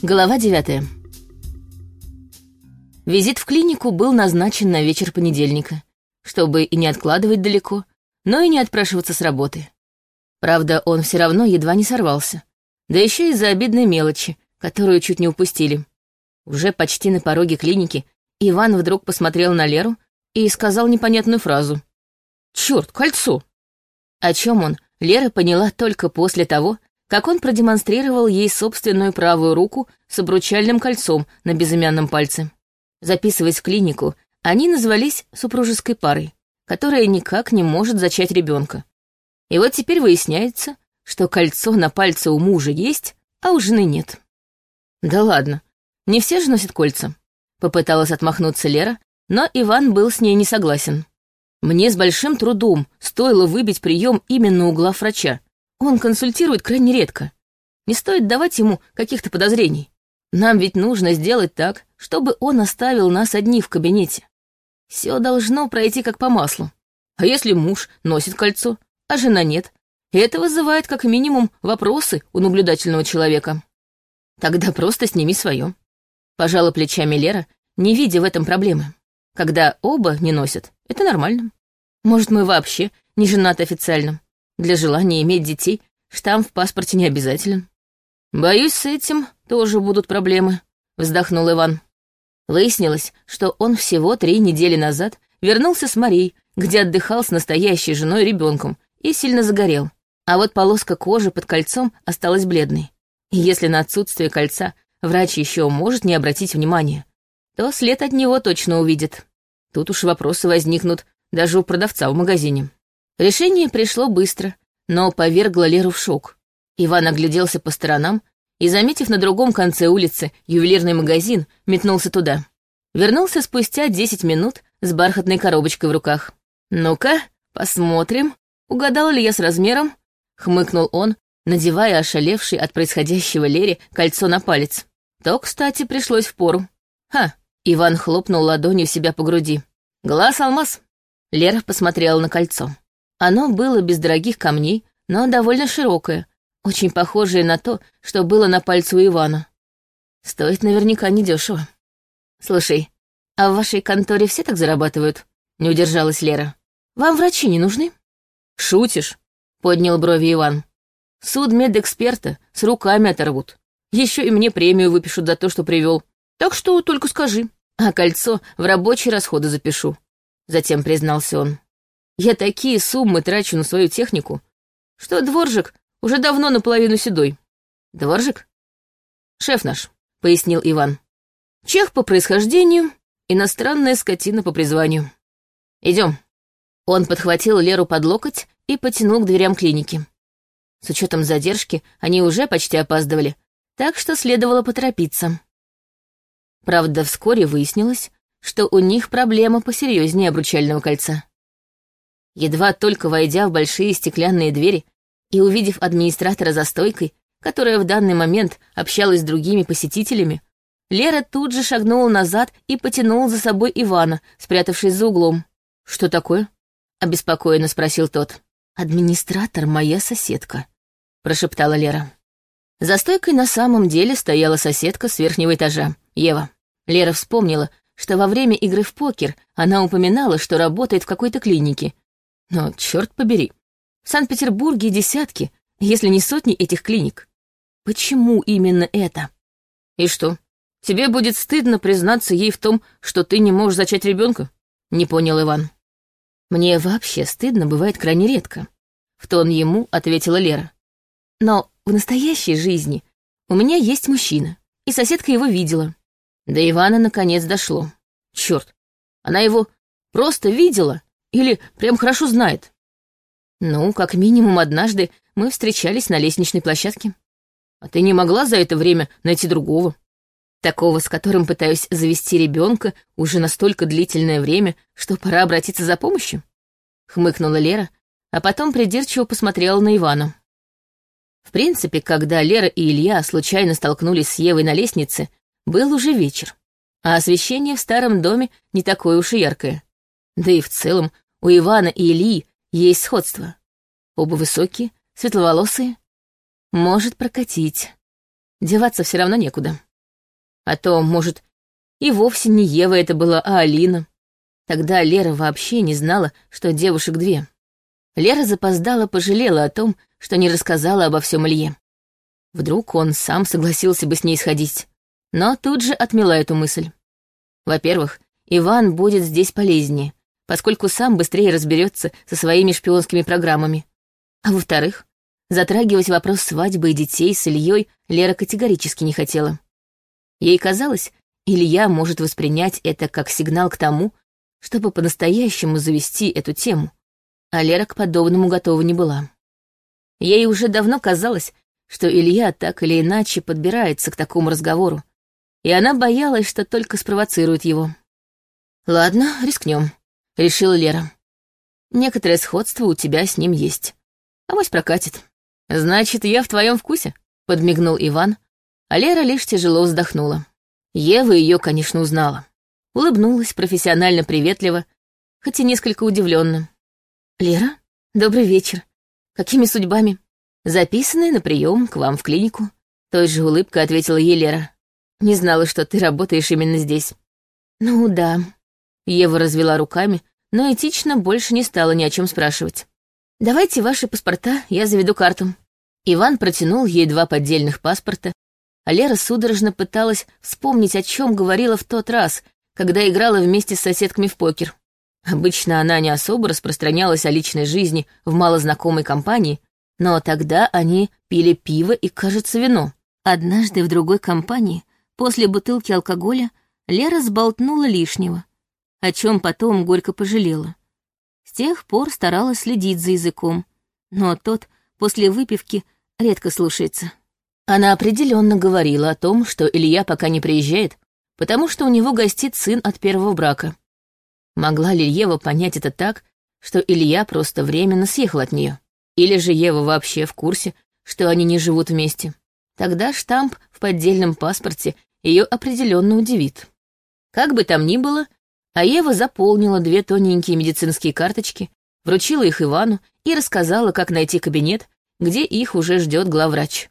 Глава девятая. Визит в клинику был назначен на вечер понедельника, чтобы и не откладывать далеко, но и не отпрашиваться с работы. Правда, он все равно едва не сорвался. Да еще из-за обидной мелочи, которую чуть не упустили. Уже почти на пороге клиники Иван вдруг посмотрел на Леру и сказал непонятную фразу. «Черт, кольцо!» О чем он, Лера поняла только после того, как он продемонстрировал ей собственную правую руку с обручальным кольцом на безымянном пальце. Записываясь в клинику, они назвались супружеской парой, которая никак не может зачать ребенка. И вот теперь выясняется, что кольцо на пальце у мужа есть, а у жены нет. Да ладно, не все же носят кольца. Попыталась отмахнуться Лера, но Иван был с ней не согласен. Мне с большим трудом стоило выбить прием именно у главврача, он консультирует крайне редко. Не стоит давать ему каких-то подозрений. Нам ведь нужно сделать так, чтобы он оставил нас одни в кабинете. Все должно пройти как по маслу. А если муж носит кольцо, а жена нет, это вызывает как минимум вопросы у наблюдательного человека. Тогда просто сними свое. Пожала плечами Лера, не видя в этом проблемы. Когда оба не носят, это нормально. Может, мы вообще не женаты официально. Для желания иметь детей штамп в паспорте не обязателен. Боюсь, с этим тоже будут проблемы, вздохнул Иван. Выяснилось, что он всего три недели назад вернулся с Марией, где отдыхал с настоящей женой и ребенком, и сильно загорел. А вот полоска кожи под кольцом осталась бледной. И если на отсутствие кольца врач еще может не обратить внимания, то след от него точно увидит. Тут уж вопросы возникнут даже у продавца в магазине. Решение пришло быстро, но повергло Леру в шок. Иван огляделся по сторонам и, заметив на другом конце улицы ювелирный магазин, метнулся туда. Вернулся спустя десять минут с бархатной коробочкой в руках. «Ну-ка, посмотрим, угадал ли я с размером?» — хмыкнул он, надевая ошалевший от происходящего Лере кольцо на палец. То, кстати, пришлось впору. «Ха!» — Иван хлопнул ладонью себя по груди. «Глаз-алмаз!» Лера посмотрела на кольцо. Оно было без дорогих камней, но довольно широкое, очень похожее на то, что было на пальце у Ивана. Стоит наверняка недешево. «Слушай, а в вашей конторе все так зарабатывают?» — не удержалась Лера. «Вам врачи не нужны?» «Шутишь?» — поднял брови Иван. «Суд медэксперта с руками оторвут. Еще и мне премию выпишут за то, что привел. Так что только скажи. А кольцо в рабочие расходы запишу». Затем признался он. Я такие суммы трачу на свою технику, что дворжик уже давно наполовину седой. Дворжик? Шеф наш, пояснил Иван. Чех по происхождению, иностранная скотина по призванию. Идем. Он подхватил Леру под локоть и потянул к дверям клиники. С учетом задержки они уже почти опаздывали, так что следовало поторопиться. Правда, вскоре выяснилось, что у них проблема посерьезнее обручального кольца. Едва только войдя в большие стеклянные двери и увидев администратора за стойкой, которая в данный момент общалась с другими посетителями, Лера тут же шагнула назад и потянула за собой Ивана, спрятавшись за углом. «Что такое?» — обеспокоенно спросил тот. «Администратор — моя соседка», — прошептала Лера. За стойкой на самом деле стояла соседка с верхнего этажа, Ева. Лера вспомнила, что во время игры в покер она упоминала, что работает в какой-то клинике, но, черт побери, в Санкт-Петербурге десятки, если не сотни этих клиник. Почему именно это? И что, тебе будет стыдно признаться ей в том, что ты не можешь зачать ребенка? Не понял Иван. Мне вообще стыдно бывает крайне редко. В тон ему ответила Лера. Но в настоящей жизни у меня есть мужчина, и соседка его видела. До Ивана наконец дошло. Черт, она его просто видела или прям хорошо знает? Ну, как минимум однажды мы встречались на лестничной площадке. А ты не могла за это время найти другого? Такого, с которым пытаюсь завести ребенка уже настолько длительное время, что пора обратиться за помощью? Хмыкнула Лера, а потом придирчиво посмотрела на Ивана. В принципе, когда Лера и Илья случайно столкнулись с Евой на лестнице, был уже вечер, а освещение в старом доме не такое уж и яркое. Да и в целом у Ивана и Ильи есть сходство. Оба высокие, светловолосые. Может прокатить. Деваться все равно некуда. А то, может, и вовсе не Ева это была, а Алина. Тогда Лера вообще не знала, что девушек две. Лера запоздала, пожалела о том, что не рассказала обо всем Илье. Вдруг он сам согласился бы с ней сходить. Но тут же отмела эту мысль. Во-первых, Иван будет здесь полезнее, поскольку сам быстрее разберется со своими шпионскими программами. А во-вторых, затрагивать вопрос свадьбы и детей с Ильей Лера категорически не хотела. Ей казалось, Илья может воспринять это как сигнал к тому, чтобы по-настоящему завести эту тему, а Лера к подобному готова не была. Ей уже давно казалось, что Илья так или иначе подбирается к такому разговору, и она боялась, что только спровоцирует его. «Ладно, рискнем», — решила Лера. «Некоторое сходство у тебя с ним есть. А вось прокатит». «Значит, я в твоем вкусе?» — подмигнул Иван, а Лера лишь тяжело вздохнула. Ева ее, конечно, узнала. Улыбнулась профессионально приветливо, хоть и несколько удивленно. «Лера, добрый вечер. Какими судьбами?» «Записанная на прием к вам в клинику», — той же улыбкой ответила ей Лера. «Не знала, что ты работаешь именно здесь». «Ну да». Ева развела руками, но этично больше не стала ни о чем спрашивать. «Давайте ваши паспорта, я заведу карту». Иван протянул ей два поддельных паспорта, а Лера судорожно пыталась вспомнить, о чем говорила в тот раз, когда играла вместе с соседками в покер. Обычно она не особо распространялась о личной жизни в малознакомой компании, но тогда они пили пиво и, кажется, вино. Однажды в другой компании, после бутылки алкоголя, Лера сболтнула лишнего, о чем потом горько пожалела. С тех пор старалась следить за языком, но тот после выпивки редко слушается. Она определенно говорила о том, что Илья пока не приезжает, потому что у него гостит сын от первого брака. Могла ли Ева понять это так, что Илья просто временно съехал от нее? Или же Ева вообще в курсе, что они не живут вместе? Тогда штамп в поддельном паспорте ее определенно удивит. Как бы там ни было, а Ева заполнила две тоненькие медицинские карточки, вручила их Ивану и рассказала, как найти кабинет, где их уже ждет главврач.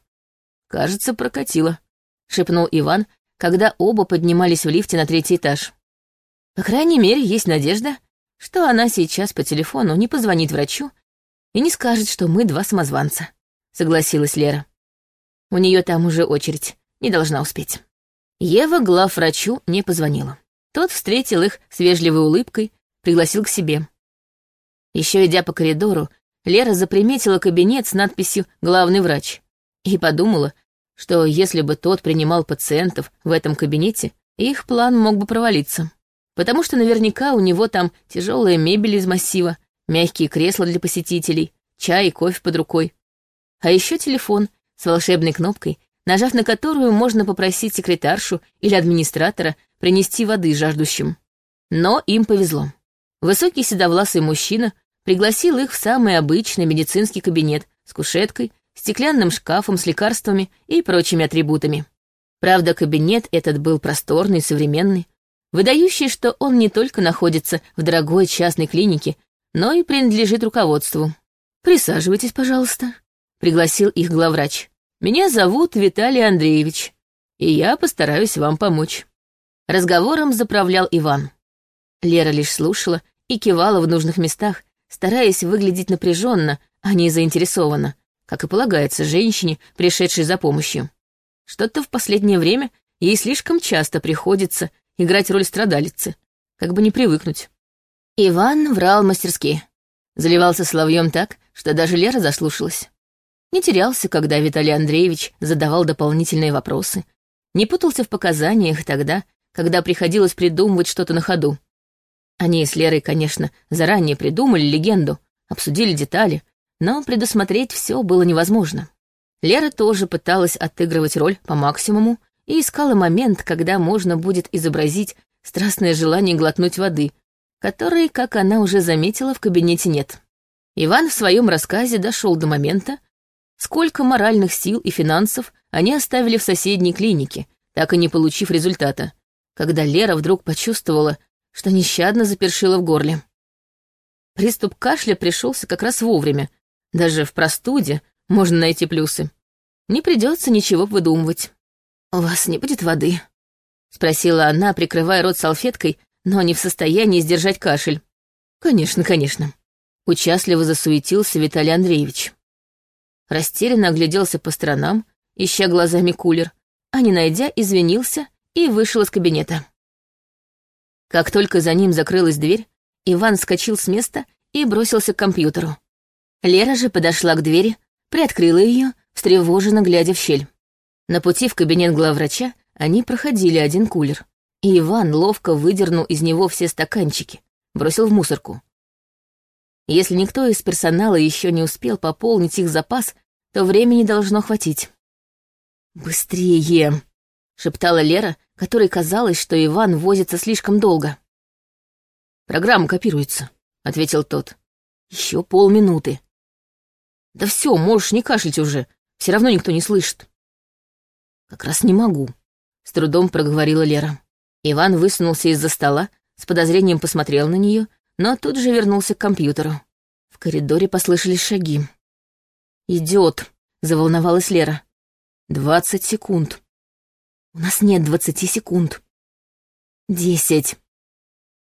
«Кажется, прокатило», — шепнул Иван, когда оба поднимались в лифте на третий этаж. По крайней мере, есть надежда, что она сейчас по телефону не позвонит врачу и не скажет, что мы два самозванца, согласилась Лера. У нее там уже очередь, не должна успеть. Ева главврачу не позвонила. Тот встретил их с вежливой улыбкой, пригласил к себе. Еще идя по коридору, Лера заприметила кабинет с надписью «Главный врач» и подумала, что если бы тот принимал пациентов в этом кабинете, их план мог бы провалиться потому что наверняка у него там тяжелая мебель из массива, мягкие кресла для посетителей, чай и кофе под рукой. А еще телефон с волшебной кнопкой, нажав на которую можно попросить секретаршу или администратора принести воды жаждущим. Но им повезло. Высокий седовласый мужчина пригласил их в самый обычный медицинский кабинет с кушеткой, стеклянным шкафом с лекарствами и прочими атрибутами. Правда, кабинет этот был просторный, современный, выдающий, что он не только находится в дорогой частной клинике, но и принадлежит руководству. «Присаживайтесь, пожалуйста», — пригласил их главврач. «Меня зовут Виталий Андреевич, и я постараюсь вам помочь». Разговором заправлял Иван. Лера лишь слушала и кивала в нужных местах, стараясь выглядеть напряженно, а не заинтересованно, как и полагается женщине, пришедшей за помощью. Что-то в последнее время ей слишком часто приходится играть роль страдалицы, как бы не привыкнуть. Иван врал мастерски. Заливался соловьем так, что даже Лера заслушалась. Не терялся, когда Виталий Андреевич задавал дополнительные вопросы. Не путался в показаниях тогда, когда приходилось придумывать что-то на ходу. Они с Лерой, конечно, заранее придумали легенду, обсудили детали, но предусмотреть все было невозможно. Лера тоже пыталась отыгрывать роль по максимуму, и искала момент, когда можно будет изобразить страстное желание глотнуть воды, которой, как она уже заметила, в кабинете нет. Иван в своем рассказе дошел до момента, сколько моральных сил и финансов они оставили в соседней клинике, так и не получив результата, когда Лера вдруг почувствовала, что нещадно запершила в горле. Приступ кашля пришелся как раз вовремя. Даже в простуде можно найти плюсы. Не придется ничего выдумывать. «У вас не будет воды?» — спросила она, прикрывая рот салфеткой, но не в состоянии сдержать кашель. «Конечно, конечно», — участливо засуетился Виталий Андреевич. Растерянно огляделся по сторонам, ища глазами кулер, а не найдя, извинился и вышел из кабинета. Как только за ним закрылась дверь, Иван вскочил с места и бросился к компьютеру. Лера же подошла к двери, приоткрыла ее, встревоженно глядя в щель. На пути в кабинет главврача они проходили один кулер, и Иван ловко выдернул из него все стаканчики, бросил в мусорку. Если никто из персонала еще не успел пополнить их запас, то времени должно хватить. «Быстрее!» — шептала Лера, которой казалось, что Иван возится слишком долго. «Программа копируется», — ответил тот. «Еще полминуты». «Да все, можешь не кашлять уже, все равно никто не слышит». «Как раз не могу», — с трудом проговорила Лера. Иван высунулся из-за стола, с подозрением посмотрел на нее, но тут же вернулся к компьютеру. В коридоре послышались шаги. «Идет», — заволновалась Лера. «Двадцать секунд». «У нас нет двадцати секунд». «Десять».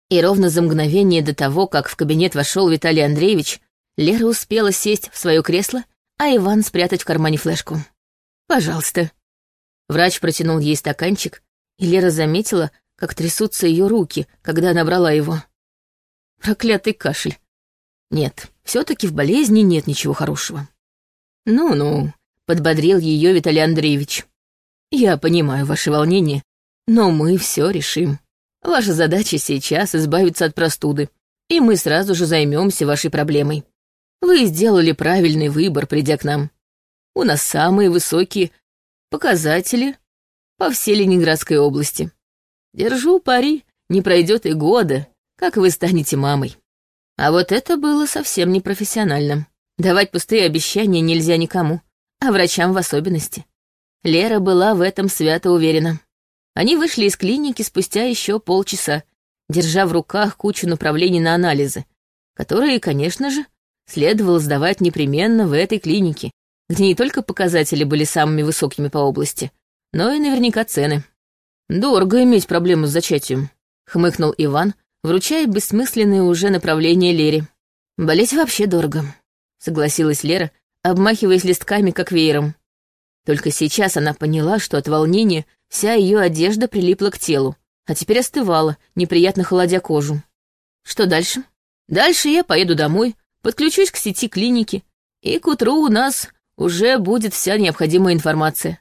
И ровно за мгновение до того, как в кабинет вошел Виталий Андреевич, Лера успела сесть в свое кресло, а Иван спрятать в кармане флешку. «Пожалуйста». Врач протянул ей стаканчик, и Лера заметила, как трясутся ее руки, когда она брала его. Проклятый кашель. Нет, все-таки в болезни нет ничего хорошего. Ну-ну, подбодрил ее Виталий Андреевич. Я понимаю ваше волнение, но мы все решим. Ваша задача сейчас избавиться от простуды, и мы сразу же займемся вашей проблемой. Вы сделали правильный выбор, придя к нам. У нас самые высокие показатели по всей Ленинградской области. Держу пари, не пройдет и года, как вы станете мамой. А вот это было совсем непрофессионально. Давать пустые обещания нельзя никому, а врачам в особенности. Лера была в этом свято уверена. Они вышли из клиники спустя еще полчаса, держа в руках кучу направлений на анализы, которые, конечно же, следовало сдавать непременно в этой клинике, где не только показатели были самыми высокими по области, но и наверняка цены. «Дорого иметь проблему с зачатием», — хмыкнул Иван, вручая бессмысленные уже направления Лере. «Болеть вообще дорого», — согласилась Лера, обмахиваясь листками, как веером. Только сейчас она поняла, что от волнения Вся ее одежда прилипла к телу, а теперь остывала, неприятно холодя кожу. Что дальше? Дальше я поеду домой, подключусь к сети клиники, и к утру у нас уже будет вся необходимая информация.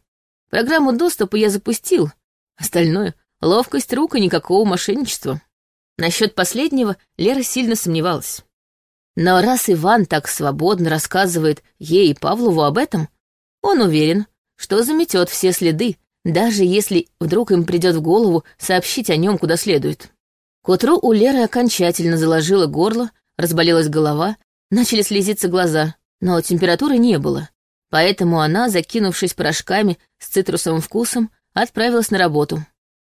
Программу доступа я запустил. Остальное — ловкость рук и никакого мошенничества. Насчет последнего Лера сильно сомневалась. Но раз Иван так свободно рассказывает ей и Павлову об этом, он уверен, что заметет все следы, даже если вдруг им придет в голову сообщить о нем куда следует. К утру у Леры окончательно заложило горло, разболелась голова, начали слезиться глаза, но температуры не было. Поэтому она, закинувшись порошками с цитрусовым вкусом, отправилась на работу.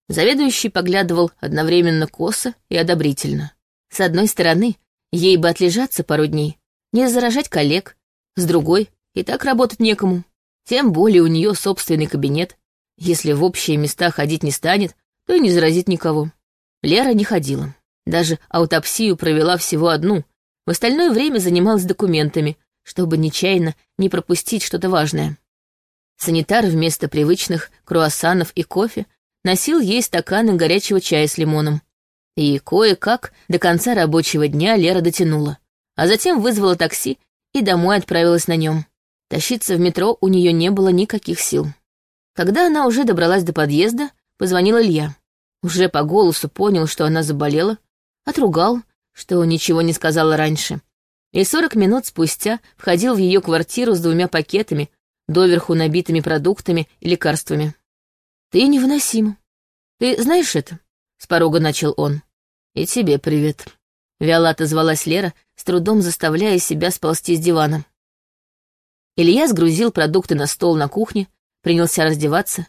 Заведующий поглядывал одновременно косо и одобрительно. С одной стороны, ей бы отлежаться пару дней, не заражать коллег, с другой, и так работать некому. Тем более у нее собственный кабинет, если в общие места ходить не станет, то и не заразит никого. Лера не ходила. Даже аутопсию провела всего одну. В остальное время занималась документами, чтобы нечаянно не пропустить что-то важное. Санитар вместо привычных круассанов и кофе носил ей стаканы горячего чая с лимоном. И кое-как до конца рабочего дня Лера дотянула, а затем вызвала такси и домой отправилась на нем. Тащиться в метро у нее не было никаких сил. Когда она уже добралась до подъезда, позвонил Илья. Уже по голосу понял, что она заболела, отругал, что ничего не сказала раньше. И сорок минут спустя входил в ее квартиру с двумя пакетами, доверху набитыми продуктами и лекарствами. «Ты невыносима. Ты знаешь это?» — с порога начал он. «И тебе привет». Виола отозвалась Лера, с трудом заставляя себя сползти с дивана. Илья сгрузил продукты на стол на кухне, принялся раздеваться.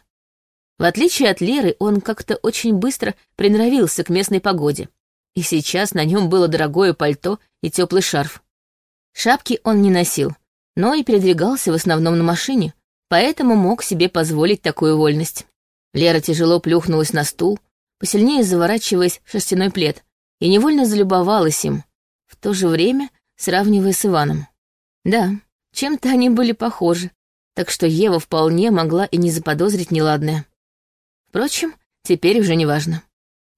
В отличие от Леры, он как-то очень быстро приноровился к местной погоде, и сейчас на нем было дорогое пальто и теплый шарф. Шапки он не носил, но и передвигался в основном на машине, поэтому мог себе позволить такую вольность. Лера тяжело плюхнулась на стул, посильнее заворачиваясь в шерстяной плед, и невольно залюбовалась им, в то же время сравнивая с Иваном. Да, чем-то они были похожи, так что Ева вполне могла и не заподозрить неладное. Впрочем, теперь уже не важно.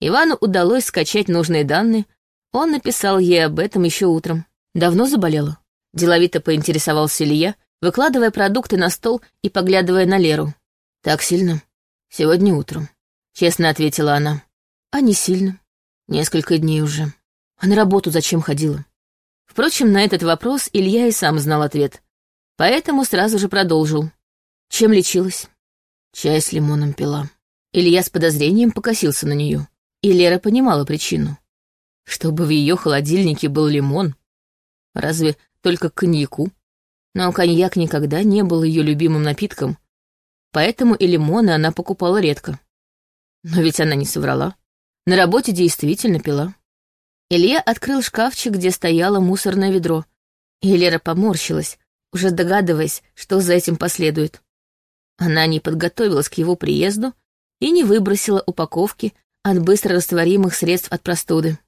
Ивану удалось скачать нужные данные, он написал ей об этом еще утром. Давно заболела? Деловито поинтересовался Илья, выкладывая продукты на стол и поглядывая на Леру. «Так сильно? Сегодня утром», — честно ответила она. «А не сильно. Несколько дней уже. А на работу зачем ходила?» Впрочем, на этот вопрос Илья и сам знал ответ, поэтому сразу же продолжил. Чем лечилась? Чай с лимоном пила. Илья с подозрением покосился на нее, и Лера понимала причину. Чтобы в ее холодильнике был лимон. Разве только к коньяку? Но коньяк никогда не был ее любимым напитком, поэтому и лимоны она покупала редко. Но ведь она не соврала. На работе действительно пила. Илья открыл шкафчик, где стояло мусорное ведро, и Лера поморщилась, уже догадываясь, что за этим последует. Она не подготовилась к его приезду и не выбросила упаковки от быстрорастворимых средств от простуды.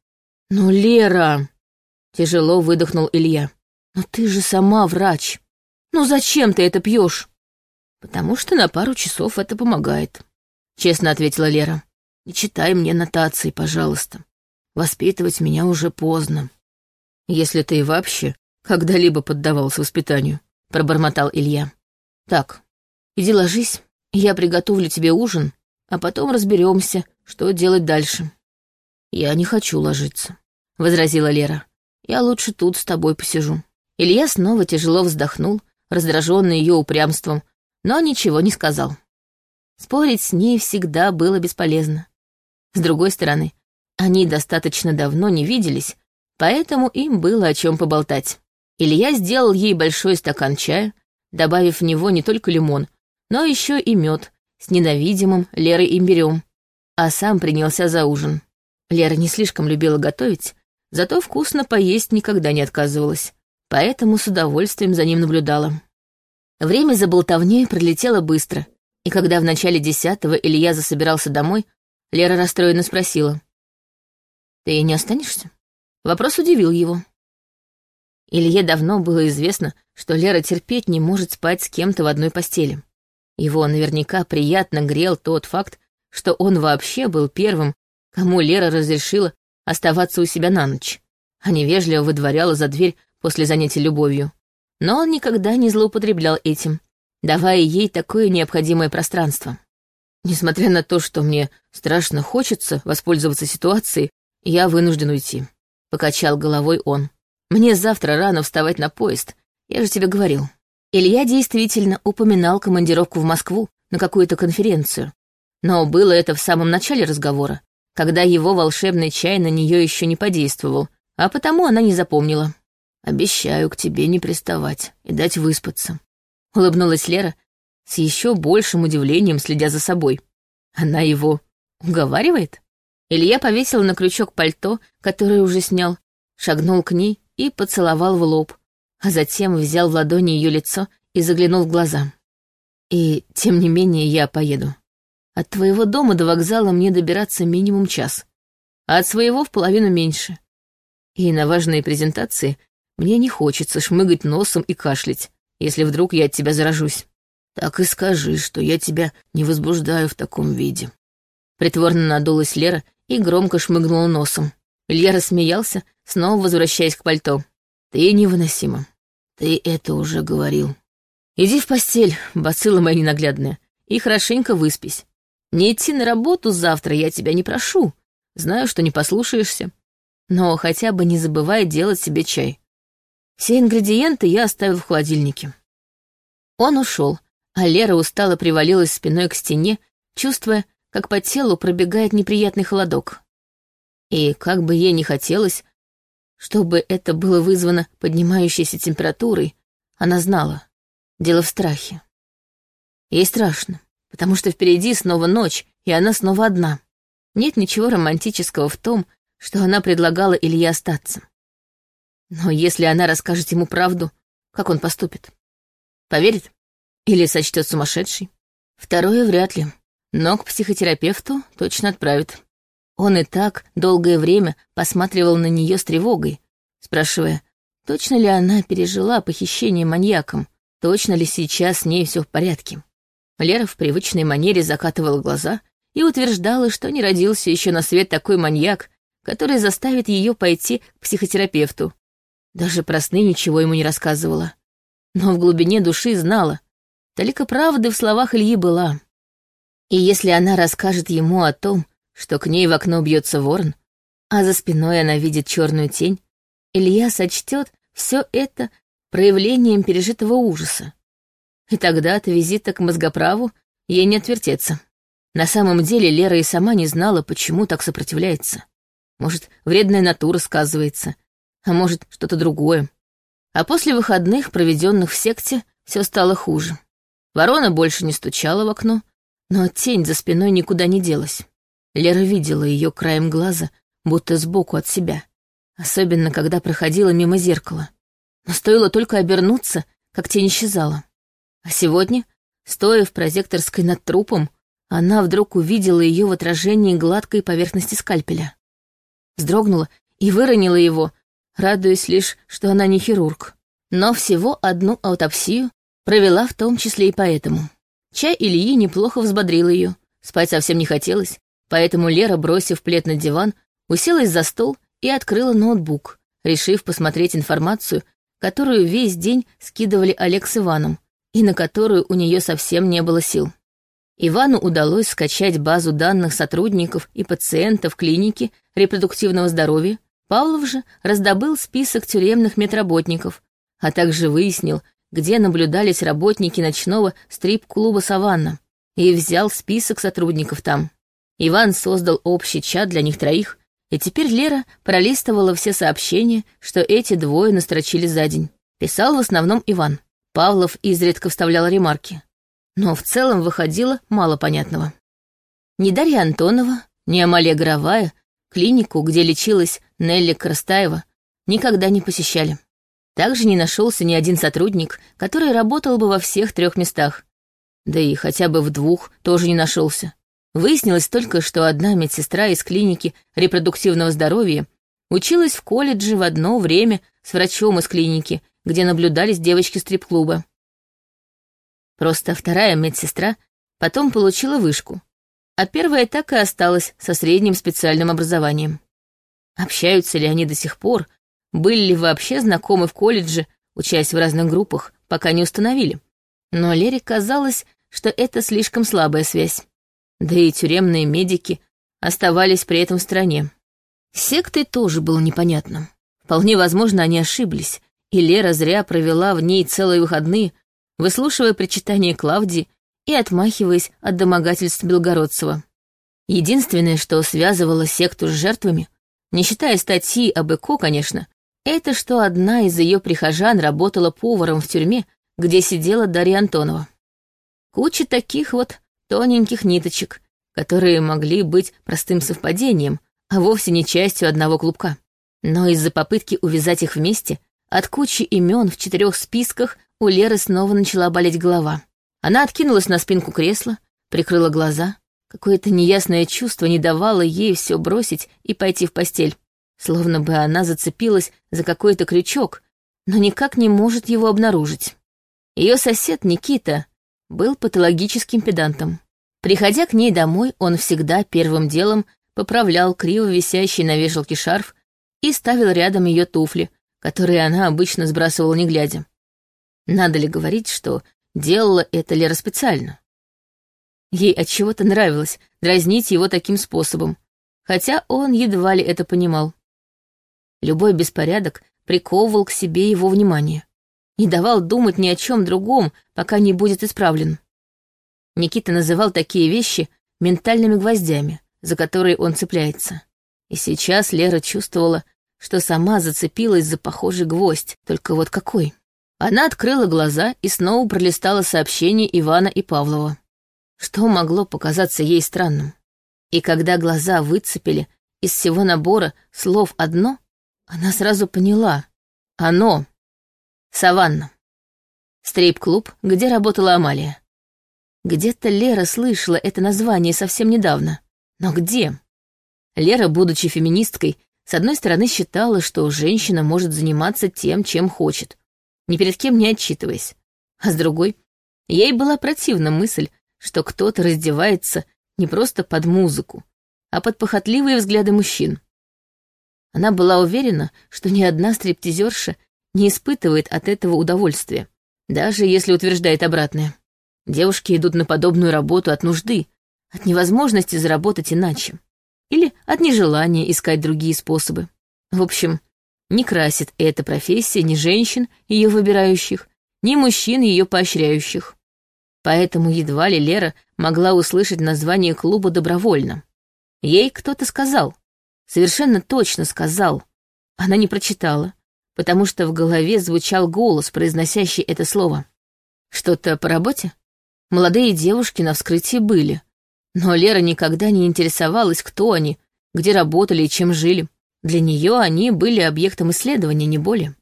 «Ну, Лера!» — тяжело выдохнул Илья. «Но ты же сама врач. Ну зачем ты это пьешь?» «Потому что на пару часов это помогает», — честно ответила Лера. «Не читай мне нотации, пожалуйста. Воспитывать меня уже поздно. Если ты вообще когда-либо поддавался воспитанию, пробормотал Илья. Так, иди ложись, я приготовлю тебе ужин, а потом разберемся, что делать дальше. Я не хочу ложиться, возразила Лера. Я лучше тут с тобой посижу. Илья снова тяжело вздохнул, раздраженный ее упрямством, но ничего не сказал. Спорить с ней всегда было бесполезно. С другой стороны, они достаточно давно не виделись, поэтому им было о чем поболтать. Илья сделал ей большой стакан чая, добавив в него не только лимон, но еще и мед с ненавидимым Лерой имбирем, а сам принялся за ужин. Лера не слишком любила готовить, зато вкусно поесть никогда не отказывалась, поэтому с удовольствием за ним наблюдала. Время за болтовней пролетело быстро, и когда в начале десятого Илья засобирался домой, Лера расстроенно спросила. «Ты не останешься?» Вопрос удивил его. Илье давно было известно, что Лера терпеть не может спать с кем-то в одной постели. Его наверняка приятно грел тот факт, что он вообще был первым, кому Лера разрешила оставаться у себя на ночь, а невежливо выдворяла за дверь после занятий любовью. Но он никогда не злоупотреблял этим, давая ей такое необходимое пространство. Несмотря на то, что мне страшно хочется воспользоваться ситуацией, «Я вынужден уйти», — покачал головой он. «Мне завтра рано вставать на поезд, я же тебе говорил». Илья действительно упоминал командировку в Москву на какую-то конференцию. Но было это в самом начале разговора, когда его волшебный чай на нее еще не подействовал, а потому она не запомнила. «Обещаю к тебе не приставать и дать выспаться», — улыбнулась Лера с еще большим удивлением, следя за собой. Она его уговаривает? Илья повесил на крючок пальто, которое уже снял, шагнул к ней и поцеловал в лоб, а затем взял в ладони ее лицо и заглянул в глаза. «И, тем не менее, я поеду. От твоего дома до вокзала мне добираться минимум час, а от своего в половину меньше. И на важные презентации мне не хочется шмыгать носом и кашлять, если вдруг я от тебя заражусь. Так и скажи, что я тебя не возбуждаю в таком виде». Притворно надулась Лера и громко шмыгнула носом. Илья рассмеялся, снова возвращаясь к пальто. «Ты невыносима. Ты это уже говорил. Иди в постель, бацилла моя ненаглядная, и хорошенько выспись. Не идти на работу завтра я тебя не прошу. Знаю, что не послушаешься. Но хотя бы не забывай делать себе чай. Все ингредиенты я оставил в холодильнике». Он ушел, а Лера устало привалилась спиной к стене, чувствуя, как по телу пробегает неприятный холодок. И как бы ей не хотелось, чтобы это было вызвано поднимающейся температурой, она знала. Дело в страхе. Ей страшно, потому что впереди снова ночь, и она снова одна. Нет ничего романтического в том, что она предлагала Илье остаться. Но если она расскажет ему правду, как он поступит? Поверит? Или сочтет сумасшедший? Второе вряд ли. но к психотерапевту точно отправит. Он и так долгое время посматривал на нее с тревогой, спрашивая, точно ли она пережила похищение маньяком, точно ли сейчас с ней все в порядке. Лера в привычной манере закатывала глаза и утверждала, что не родился еще на свет такой маньяк, который заставит ее пойти к психотерапевту. Даже про сны ничего ему не рассказывала. Но в глубине души знала, только правды в словах Ильи была. И если она расскажет ему о том, что к ней в окно бьется ворон, а за спиной она видит черную тень, Илья сочтет все это проявлением пережитого ужаса. И тогда от визита к мозгоправу ей не отвертеться. На самом деле Лера и сама не знала, почему так сопротивляется. Может, вредная натура сказывается, а может, что-то другое. А после выходных, проведенных в секте, все стало хуже. Ворона больше не стучала в окно, но тень за спиной никуда не делась. Лера видела ее краем глаза, будто сбоку от себя, особенно когда проходила мимо зеркала. Но стоило только обернуться, как тень исчезала. А сегодня, стоя в прозекторской над трупом, она вдруг увидела ее в отражении гладкой поверхности скальпеля. Вздрогнула и выронила его, радуясь лишь, что она не хирург. Но всего одну аутопсию провела в том числе и поэтому. Чай Ильи неплохо взбодрил ее, спать совсем не хотелось, поэтому Лера, бросив плед на диван, уселась за стол и открыла ноутбук, решив посмотреть информацию, которую весь день скидывали Олег с Иваном, и на которую у нее совсем не было сил. Ивану удалось скачать базу данных сотрудников и пациентов клиники репродуктивного здоровья, Павлов же раздобыл список тюремных медработников, а также выяснил, где наблюдались работники ночного стрип-клуба «Саванна», и взял список сотрудников там. Иван создал общий чат для них троих, и теперь Лера пролистывала все сообщения, что эти двое настрочили за день. Писал в основном Иван. Павлов изредка вставлял ремарки. Но в целом выходило мало понятного. Ни Дарья Антонова, ни Амалия Горовая клинику, где лечилась Нелли Крастаева, никогда не посещали. Также не нашелся ни один сотрудник, который работал бы во всех трех местах. Да и хотя бы в двух тоже не нашелся. Выяснилось только, что одна медсестра из клиники репродуктивного здоровья училась в колледже в одно время с врачом из клиники, где наблюдались девочки стрип-клуба. Просто вторая медсестра потом получила вышку, а первая так и осталась со средним специальным образованием. Общаются ли они до сих пор, были ли вообще знакомы в колледже, учась в разных группах, пока не установили. Но Лере казалось, что это слишком слабая связь. Да и тюремные медики оставались при этом в стране. Сектой тоже было непонятно. Вполне возможно, они ошиблись, и Лера зря провела в ней целые выходные, выслушивая причитания Клавдии и отмахиваясь от домогательств Белгородцева. Единственное, что связывало секту с жертвами, не считая статьи об ЭКО, конечно, это что одна из ее прихожан работала поваром в тюрьме, где сидела Дарья Антонова. Куча таких вот тоненьких ниточек, которые могли быть простым совпадением, а вовсе не частью одного клубка. Но из-за попытки увязать их вместе, от кучи имен в четырех списках у Леры снова начала болеть голова. Она откинулась на спинку кресла, прикрыла глаза. Какое-то неясное чувство не давало ей все бросить и пойти в постель. Словно бы она зацепилась за какой-то крючок, но никак не может его обнаружить. Ее сосед Никита был патологическим педантом. Приходя к ней домой, он всегда первым делом поправлял криво висящий на вешалке шарф и ставил рядом ее туфли, которые она обычно сбрасывала не глядя. Надо ли говорить, что делала это Лера специально? Ей от чего то нравилось дразнить его таким способом, хотя он едва ли это понимал. Любой беспорядок приковывал к себе его внимание, не давал думать ни о чем другом, пока не будет исправлен. Никита называл такие вещи ментальными гвоздями, за которые он цепляется. И сейчас Лера чувствовала, что сама зацепилась за похожий гвоздь, только вот какой. Она открыла глаза и снова пролистала сообщение Ивана и Павлова. Что могло показаться ей странным? И когда глаза выцепили из всего набора слов одно, она сразу поняла. Оно. Саванна. Стрип-клуб, где работала Амалия. Где-то Лера слышала это название совсем недавно. Но где? Лера, будучи феминисткой, с одной стороны считала, что женщина может заниматься тем, чем хочет, ни перед кем не отчитываясь. А с другой, ей была противна мысль, что кто-то раздевается не просто под музыку, а под похотливые взгляды мужчин. Она была уверена, что ни одна стриптизерша не испытывает от этого удовольствия, даже если утверждает обратное. Девушки идут на подобную работу от нужды, от невозможности заработать иначе. Или от нежелания искать другие способы. В общем, не красит эта профессия ни женщин, ее выбирающих, ни мужчин, ее поощряющих. Поэтому едва ли Лера могла услышать название клуба добровольно. Ей кто-то сказал, Совершенно точно сказал. Она не прочитала, потому что в голове звучал голос, произносящий это слово. Что-то по работе? Молодые девушки на вскрытии были. Но Лера никогда не интересовалась, кто они, где работали и чем жили. Для нее они были объектом исследования, не более.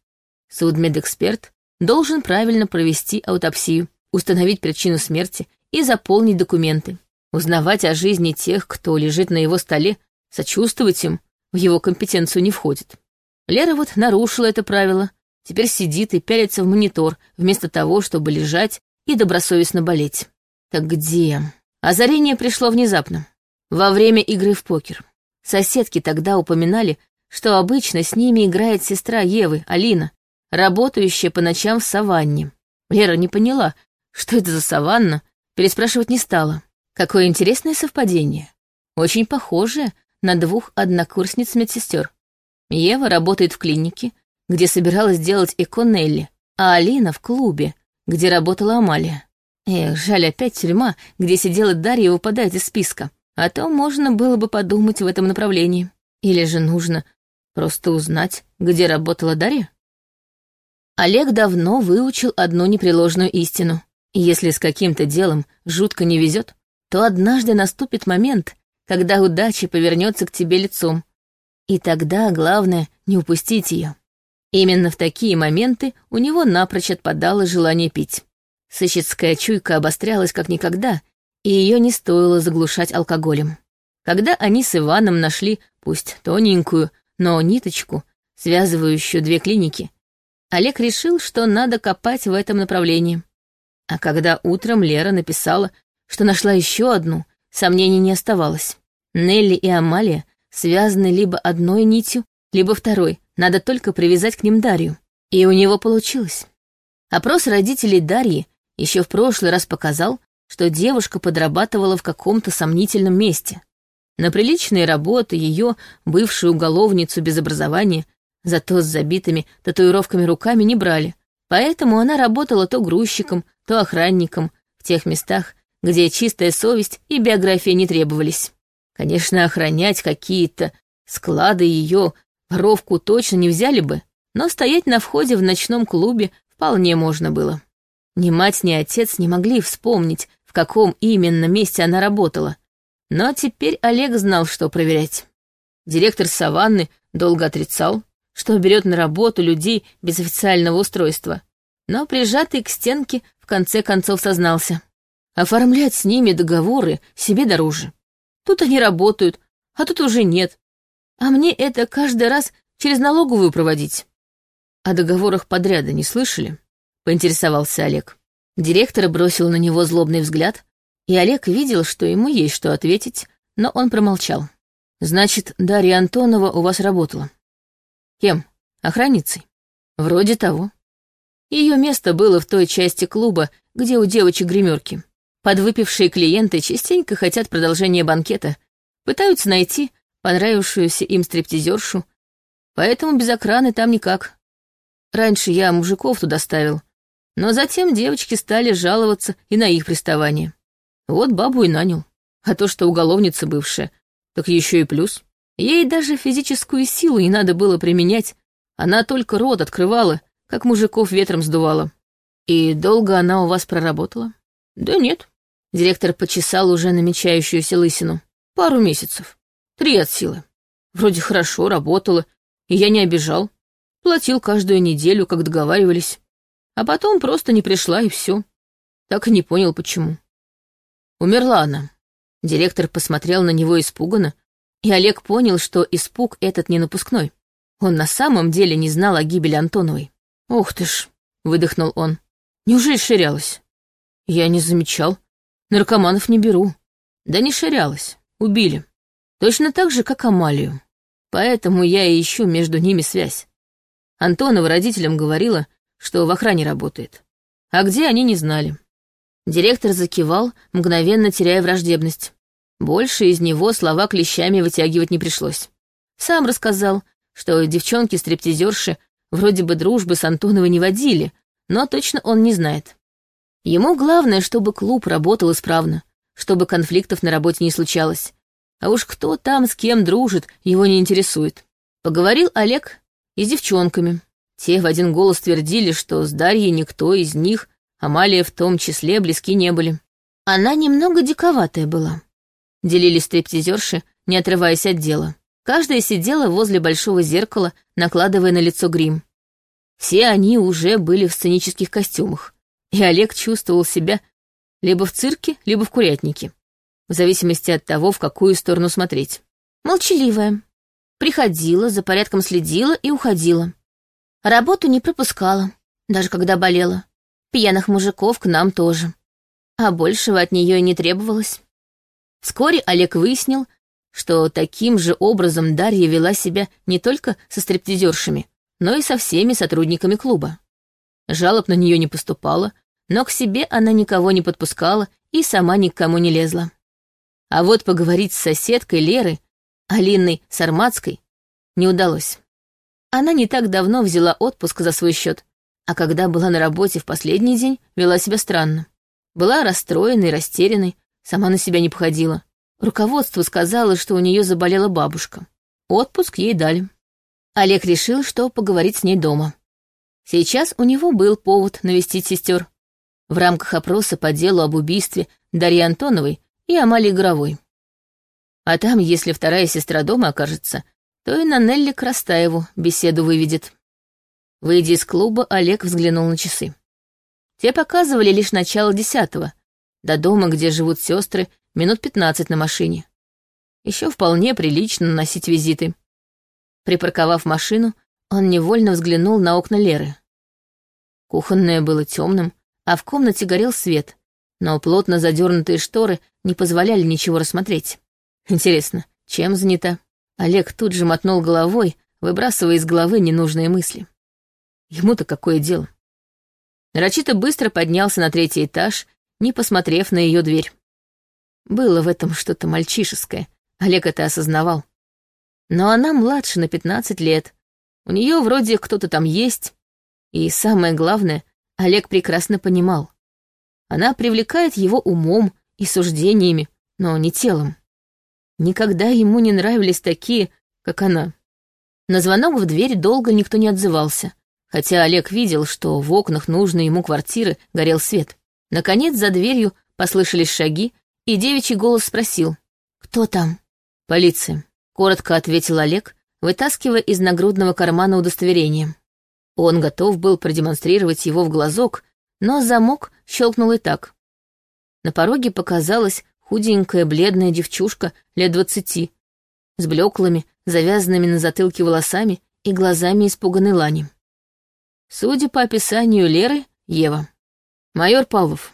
Судмедэксперт должен правильно провести аутопсию, установить причину смерти и заполнить документы. Узнавать о жизни тех, кто лежит на его столе, Сочувствовать им в его компетенцию не входит. Лера вот нарушила это правило, теперь сидит и пялится в монитор, вместо того, чтобы лежать и добросовестно болеть. Так где? Озарение пришло внезапно, во время игры в покер. Соседки тогда упоминали, что обычно с ними играет сестра Евы, Алина, работающая по ночам в саванне. Лера не поняла, что это за саванна, переспрашивать не стала. Какое интересное совпадение. Очень похожее на двух однокурсниц-медсестер. Ева работает в клинике, где собиралась делать ЭКО Нелли, а Алина в клубе, где работала Амалия. Эх, жаль, опять тюрьма, где сидела Дарья, выпадает из списка. А то можно было бы подумать в этом направлении. Или же нужно просто узнать, где работала Дарья? Олег давно выучил одну непреложную истину. Если с каким-то делом жутко не везет, то однажды наступит момент, когда удача повернется к тебе лицом. И тогда главное не упустить ее. Именно в такие моменты у него напрочь отпадало желание пить. Сыщицкая чуйка обострялась как никогда, и ее не стоило заглушать алкоголем. Когда они с Иваном нашли, пусть тоненькую, но ниточку, связывающую две клиники, Олег решил, что надо копать в этом направлении. А когда утром Лера написала, что нашла еще одну, Сомнений не оставалось. Нелли и Амалия связаны либо одной нитью, либо второй. Надо только привязать к ним Дарью. И у него получилось. Опрос родителей Дарьи еще в прошлый раз показал, что девушка подрабатывала в каком-то сомнительном месте. На приличные работы ее, бывшую уголовницу без образования, зато с забитыми татуировками руками не брали. Поэтому она работала то грузчиком, то охранником в тех местах, где чистая совесть и биография не требовались. Конечно, охранять какие-то склады ее воровку точно не взяли бы, но стоять на входе в ночном клубе вполне можно было. Ни мать, ни отец не могли вспомнить, в каком именно месте она работала. Но теперь Олег знал, что проверять. Директор Саванны долго отрицал, что берет на работу людей без официального устройства, но прижатый к стенке в конце концов сознался. Оформлять с ними договоры себе дороже. Тут они работают, а тут уже нет. А мне это каждый раз через налоговую проводить. О договорах подряда не слышали? Поинтересовался Олег. Директор бросил на него злобный взгляд, и Олег видел, что ему есть что ответить, но он промолчал. «Значит, Дарья Антонова у вас работала?» «Кем? Охранницей?» «Вроде того». Ее место было в той части клуба, где у девочек гримерки. Подвыпившие клиенты частенько хотят продолжения банкета, пытаются найти понравившуюся им стриптизершу, поэтому без охраны там никак. Раньше я мужиков туда ставил, но затем девочки стали жаловаться и на их приставание. Вот бабу и нанял. А то, что уголовница бывшая, так еще и плюс. Ей даже физическую силу не надо было применять, она только рот открывала, как мужиков ветром сдувала. И долго она у вас проработала? Да нет, Директор почесал уже намечающуюся лысину. Пару месяцев. Три от силы. Вроде хорошо работала, и я не обижал. Платил каждую неделю, как договаривались. А потом просто не пришла, и все. Так и не понял, почему. Умерла она. Директор посмотрел на него испуганно, и Олег понял, что испуг этот не напускной. Он на самом деле не знал о гибели Антоновой. «Ух ты ж!» — выдохнул он. «Неужели ширялась?» «Я не замечал. Наркоманов не беру». «Да не ширялась. Убили. Точно так же, как Амалию. Поэтому я и ищу между ними связь. Антонова родителям говорила, что в охране работает. А где они не знали. Директор закивал, мгновенно теряя враждебность. Больше из него слова клещами вытягивать не пришлось. Сам рассказал, что девчонки-стриптизерши вроде бы дружбы с Антоновой не водили, но точно он не знает. Ему главное, чтобы клуб работал исправно, чтобы конфликтов на работе не случалось, а уж кто там с кем дружит, его не интересует. Поговорил Олег и с девчонками. Те в один голос твердили, что с Дарьей никто из них, Амалия в том числе, близки не были. Она немного диковатая была. Делились стриптизерши, не отрываясь от дела. Каждая сидела возле большого зеркала, накладывая на лицо грим. Все они уже были в сценических костюмах, и Олег чувствовал себя либо в цирке, либо в курятнике в зависимости от того, в какую сторону смотреть. Молчаливая. Приходила, за порядком следила и уходила. Работу не пропускала, даже когда болела. Пьяных мужиков к нам тоже. А большего от нее и не требовалось. Вскоре Олег выяснил, что таким же образом Дарья вела себя не только со стриптизершами, но и со всеми сотрудниками клуба. Жалоб на нее не поступало, но к себе она никого не подпускала и сама никому не лезла. А вот поговорить с соседкой Леры, Алиной Сарматской, не удалось. Она не так давно взяла отпуск за свой счет, а когда была на работе в последний день, вела себя странно. Была расстроенной, растерянной, сама на себя не походила. Руководство сказало, что у нее заболела бабушка. Отпуск ей дали. Олег решил, что поговорить с ней дома. Сейчас у него был повод навестить сестер. В рамках опроса по делу об убийстве Дарьи Антоновой и Амалии Горовой. А там, если вторая сестра дома окажется, то и на Нелли Крастаеву беседу выведет. Выйдя из клуба, Олег взглянул на часы. Те показывали лишь начало десятого. До дома, где живут сестры, минут пятнадцать на машине. Еще вполне прилично наносить визиты. Припарковав машину, он невольно взглянул на окна Леры. Кухонное было темным, а в комнате горел свет, но плотно задернутые шторы не позволяли ничего рассмотреть. Интересно, чем занята? Олег тут же мотнул головой, выбрасывая из головы ненужные мысли. Ему-то какое дело? Нарочито быстро поднялся на третий этаж, не посмотрев на ее дверь. Было в этом что-то мальчишеское, Олег это осознавал. Но она младше на пятнадцать лет, у нее вроде кто-то там есть, и самое главное, Олег прекрасно понимал. Она привлекает его умом и суждениями, но не телом. Никогда ему не нравились такие, как она. На звонок в дверь долго никто не отзывался, хотя Олег видел, что в окнах нужной ему квартиры горел свет. Наконец за дверью послышались шаги, и девичий голос спросил «Кто там?» «Полиция», — коротко ответил Олег, вытаскивая из нагрудного кармана удостоверение. Он готов был продемонстрировать его в глазок, но замок щелкнул и так. На пороге показалась худенькая бледная девчушка лет двадцати, с блеклыми, завязанными на затылке волосами и глазами испуганной лани. Судя по описанию Леры, Ева. Майор Павлов.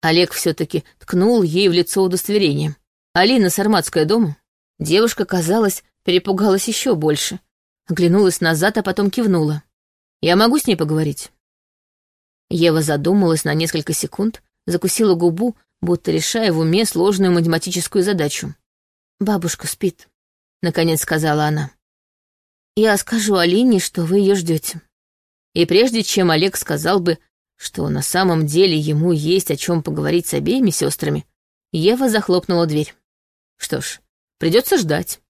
Олег все-таки ткнул ей в лицо удостоверение. Алина Сарматская дома. Девушка, казалось, перепугалась еще больше. Оглянулась назад, а потом кивнула. «Я могу с ней поговорить?» Ева задумалась на несколько секунд, закусила губу, будто решая в уме сложную математическую задачу. «Бабушка спит», — наконец сказала она. «Я скажу Алине, что вы ее ждете». И прежде чем Олег сказал бы, что на самом деле ему есть о чем поговорить с обеими сестрами, Ева захлопнула дверь. Что ж, придется ждать.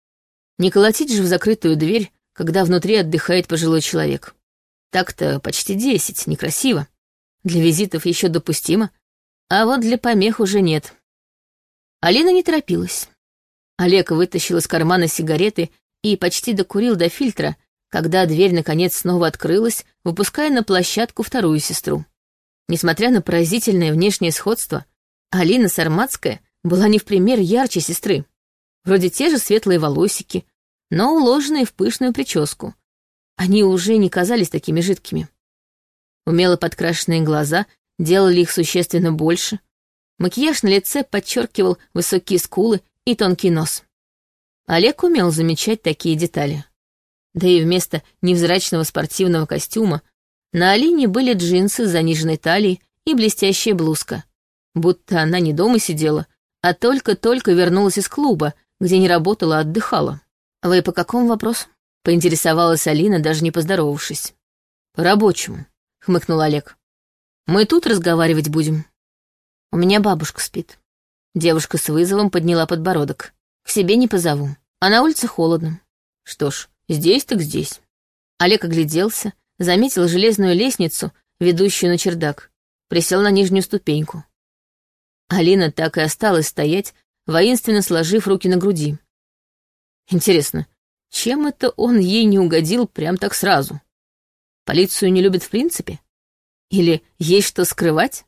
Не колотить же в закрытую дверь, когда внутри отдыхает пожилой человек. Так-то почти десять, некрасиво. Для визитов еще допустимо, а вот для помех уже нет. Алина не торопилась. Олег вытащил из кармана сигареты и почти докурил до фильтра, когда дверь наконец снова открылась, выпуская на площадку вторую сестру. Несмотря на поразительное внешнее сходство, Алина Сарматская была не в пример ярче сестры. Вроде те же светлые волосики, но уложенные в пышную прическу. Они уже не казались такими жидкими. Умело подкрашенные глаза делали их существенно больше. Макияж на лице подчеркивал высокие скулы и тонкий нос. Олег умел замечать такие детали. Да и вместо невзрачного спортивного костюма на Алине были джинсы с заниженной талией и блестящая блузка. Будто она не дома сидела, а только-только вернулась из клуба, где не работала, а отдыхала. «Вы по какому вопросу?» — поинтересовалась Алина, даже не поздоровавшись. «По рабочему», — хмыкнул Олег. «Мы тут разговаривать будем». «У меня бабушка спит». Девушка с вызовом подняла подбородок. «К себе не позову, а на улице холодно». «Что ж, здесь так здесь». Олег огляделся, заметил железную лестницу, ведущую на чердак, присел на нижнюю ступеньку. Алина так и осталась стоять, воинственно сложив руки на груди. Интересно, чем это он ей не угодил прям так сразу? Полицию не любит в принципе? Или есть что скрывать?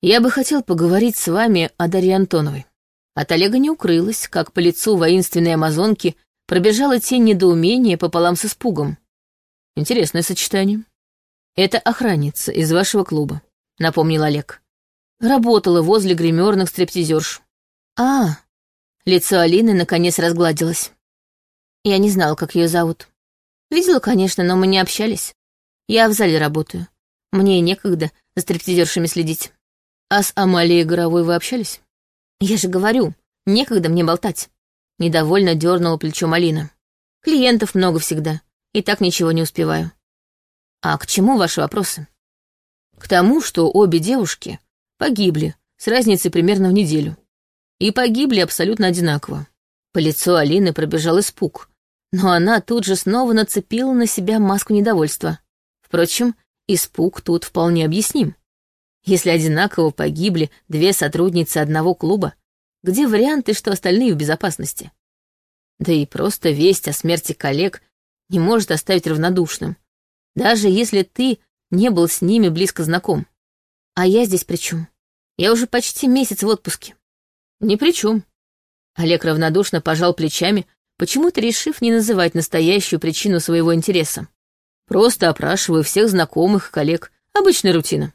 Я бы хотел поговорить с вами о Дарье Антоновой. От Олега не укрылась, как по лицу воинственной амазонки пробежала тень недоумения пополам с испугом. Интересное сочетание. Это охранница из вашего клуба, напомнил Олег. Работала возле гримерных стриптизерш. А, лицо Алины наконец разгладилось. Я не знала, как ее зовут. Видела, конечно, но мы не общались. Я в зале работаю. Мне некогда за стриптизершами следить. А с Амалией Горовой вы общались? Я же говорю, некогда мне болтать. Недовольно дернула плечом Алина. Клиентов много всегда, и так ничего не успеваю. А к чему ваши вопросы? К тому, что обе девушки Погибли, с разницей примерно в неделю. И погибли абсолютно одинаково. По лицу Алины пробежал испуг, но она тут же снова нацепила на себя маску недовольства. Впрочем, испуг тут вполне объясним. Если одинаково погибли две сотрудницы одного клуба, где варианты, что остальные в безопасности? Да и просто весть о смерти коллег не может оставить равнодушным, даже если ты не был с ними близко знаком. А я здесь при чем? Я уже почти месяц в отпуске. Ни при чем. Олег равнодушно пожал плечами, почему-то решив не называть настоящую причину своего интереса. Просто опрашиваю всех знакомых и коллег. Обычная рутина.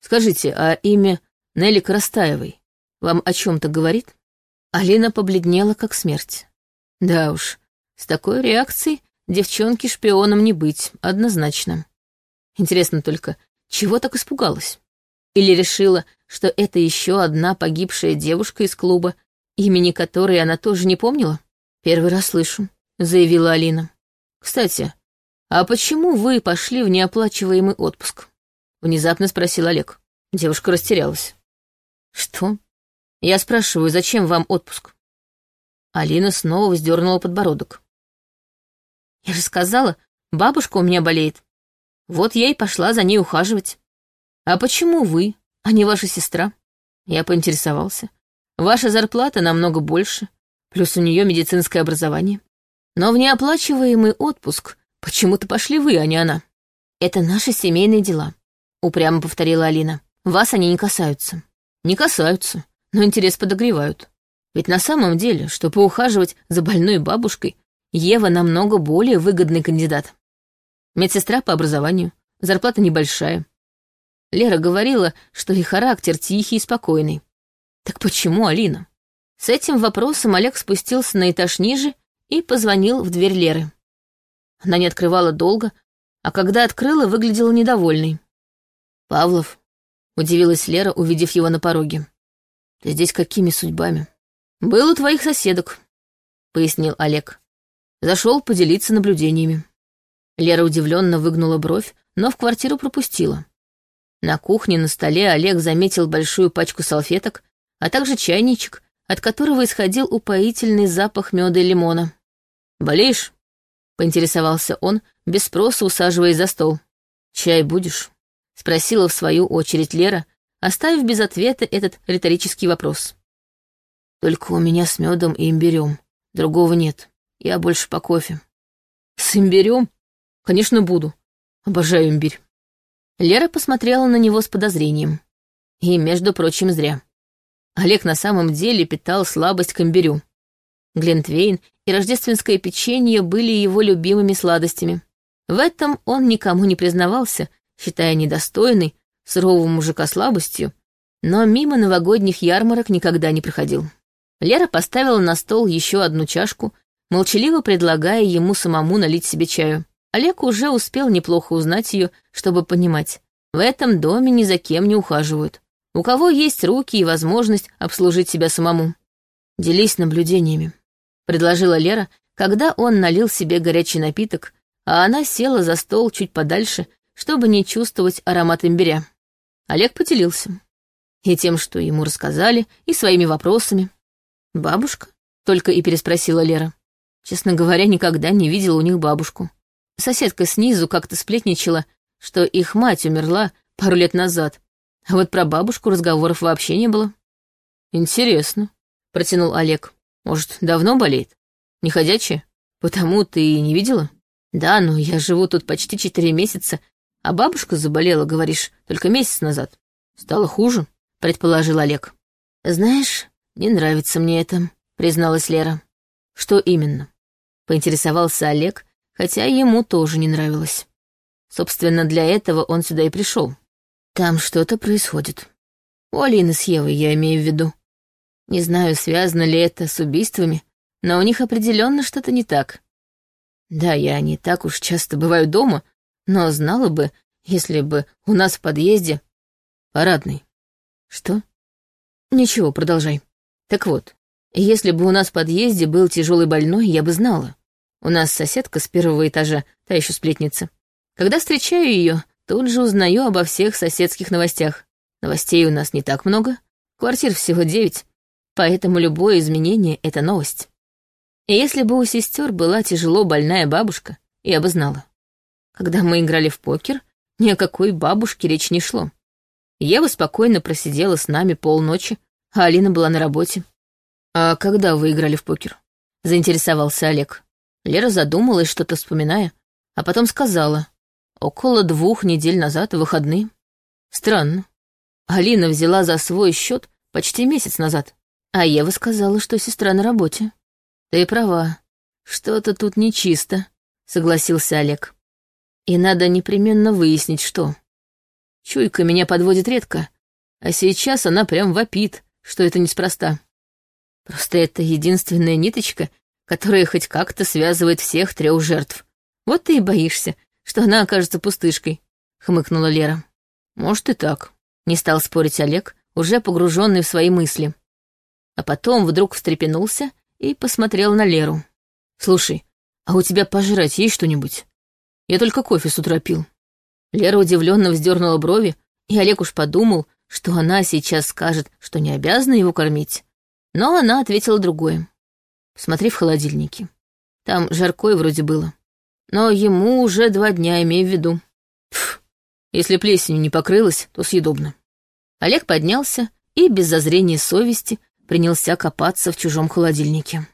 Скажите, а имя Нелли Крастаевой вам о чем-то говорит? Алина побледнела, как смерть. Да уж, с такой реакцией девчонке шпионом не быть, однозначно. Интересно только, чего так испугалась? Или решила, что это еще одна погибшая девушка из клуба, имени которой она тоже не помнила? Первый раз слышу, заявила Алина. Кстати, а почему вы пошли в неоплачиваемый отпуск? Внезапно спросил Олег. Девушка растерялась. Что? Я спрашиваю, зачем вам отпуск? Алина снова вздернула подбородок. Я же сказала, бабушка у меня болеет. Вот я и пошла за ней ухаживать. «А почему вы, а не ваша сестра?» Я поинтересовался. «Ваша зарплата намного больше, плюс у нее медицинское образование. Но в неоплачиваемый отпуск почему-то пошли вы, а не она». «Это наши семейные дела», — упрямо повторила Алина. «Вас они не касаются». «Не касаются, но интерес подогревают. Ведь на самом деле, чтобы ухаживать за больной бабушкой, Ева намного более выгодный кандидат. Медсестра по образованию, зарплата небольшая, Лера говорила, что и характер тихий и спокойный. Так почему Алина? С этим вопросом Олег спустился на этаж ниже и позвонил в дверь Леры. Она не открывала долго, а когда открыла, выглядела недовольной. «Павлов», — удивилась Лера, увидев его на пороге. «Ты здесь какими судьбами?» «Был у твоих соседок», — пояснил Олег. Зашел поделиться наблюдениями. Лера удивленно выгнула бровь, но в квартиру пропустила. На кухне на столе Олег заметил большую пачку салфеток, а также чайничек, от которого исходил упоительный запах меда и лимона. «Болеешь?» — поинтересовался он, без спроса усаживаясь за стол. «Чай будешь?» — спросила в свою очередь Лера, оставив без ответа этот риторический вопрос. «Только у меня с медом и имбирем. Другого нет. Я больше по кофе». «С имбирем? Конечно, буду. Обожаю имбирь». Лера посмотрела на него с подозрением. И, между прочим, зря. Олег на самом деле питал слабость к имбирю. Глинтвейн и рождественское печенье были его любимыми сладостями. В этом он никому не признавался, считая недостойной, сурового мужика слабостью, но мимо новогодних ярмарок никогда не проходил. Лера поставила на стол еще одну чашку, молчаливо предлагая ему самому налить себе чаю. Олег уже успел неплохо узнать ее, чтобы понимать. В этом доме ни за кем не ухаживают. У кого есть руки и возможность обслужить себя самому. Делись наблюдениями, предложила Лера, когда он налил себе горячий напиток, а она села за стол чуть подальше, чтобы не чувствовать аромат имбиря. Олег поделился. И тем, что ему рассказали, и своими вопросами. «Бабушка?» — только и переспросила Лера. Честно говоря, никогда не видела у них бабушку. Соседка снизу как-то сплетничала, что их мать умерла пару лет назад, а вот про бабушку разговоров вообще не было. «Интересно», — протянул Олег. «Может, давно болеет? Не ходячая? Потому ты и не видела?» «Да, но я живу тут почти четыре месяца, а бабушка заболела, говоришь, только месяц назад. Стало хуже», — предположил Олег. «Знаешь, не нравится мне это», — призналась Лера. «Что именно?» — поинтересовался Олег, хотя ему тоже не нравилось. Собственно, для этого он сюда и пришел. Там что-то происходит. У Алины с Евой, я имею в виду. Не знаю, связано ли это с убийствами, но у них определенно что-то не так. Да, я не так уж часто бываю дома, но знала бы, если бы у нас в подъезде... Парадный. Что? Ничего, продолжай. Так вот, если бы у нас в подъезде был тяжелый больной, я бы знала. У нас соседка с первого этажа, та еще сплетница. Когда встречаю ее, тут же узнаю обо всех соседских новостях. Новостей у нас не так много, квартир всего девять, поэтому любое изменение — это новость. И если бы у сестер была тяжело больная бабушка, я бы знала. Когда мы играли в покер, ни о какой бабушке речь не шло. Ева спокойно просидела с нами полночи, а Алина была на работе. «А когда вы играли в покер?» — заинтересовался Олег. Лера задумалась, что-то вспоминая, а потом сказала. Около двух недель назад, выходные. Странно. Алина взяла за свой счет почти месяц назад, а Ева сказала, что сестра на работе. Ты права, что-то тут нечисто, согласился Олег. И надо непременно выяснить, что. Чуйка меня подводит редко, а сейчас она прям вопит, что это неспроста. Просто это единственная ниточка, которая хоть как-то связывает всех трех жертв. Вот ты и боишься, что она окажется пустышкой», — хмыкнула Лера. «Может и так», — не стал спорить Олег, уже погруженный в свои мысли. А потом вдруг встрепенулся и посмотрел на Леру. «Слушай, а у тебя пожрать есть что-нибудь? Я только кофе с утра пил». Лера удивленно вздернула брови, и Олег уж подумал, что она сейчас скажет, что не обязана его кормить. Но она ответила другое. «Смотри в холодильнике. Там жаркое вроде было но ему уже два дня, имею в виду. Пф, если плесенью не покрылась, то съедобно. Олег поднялся и без зазрения совести принялся копаться в чужом холодильнике.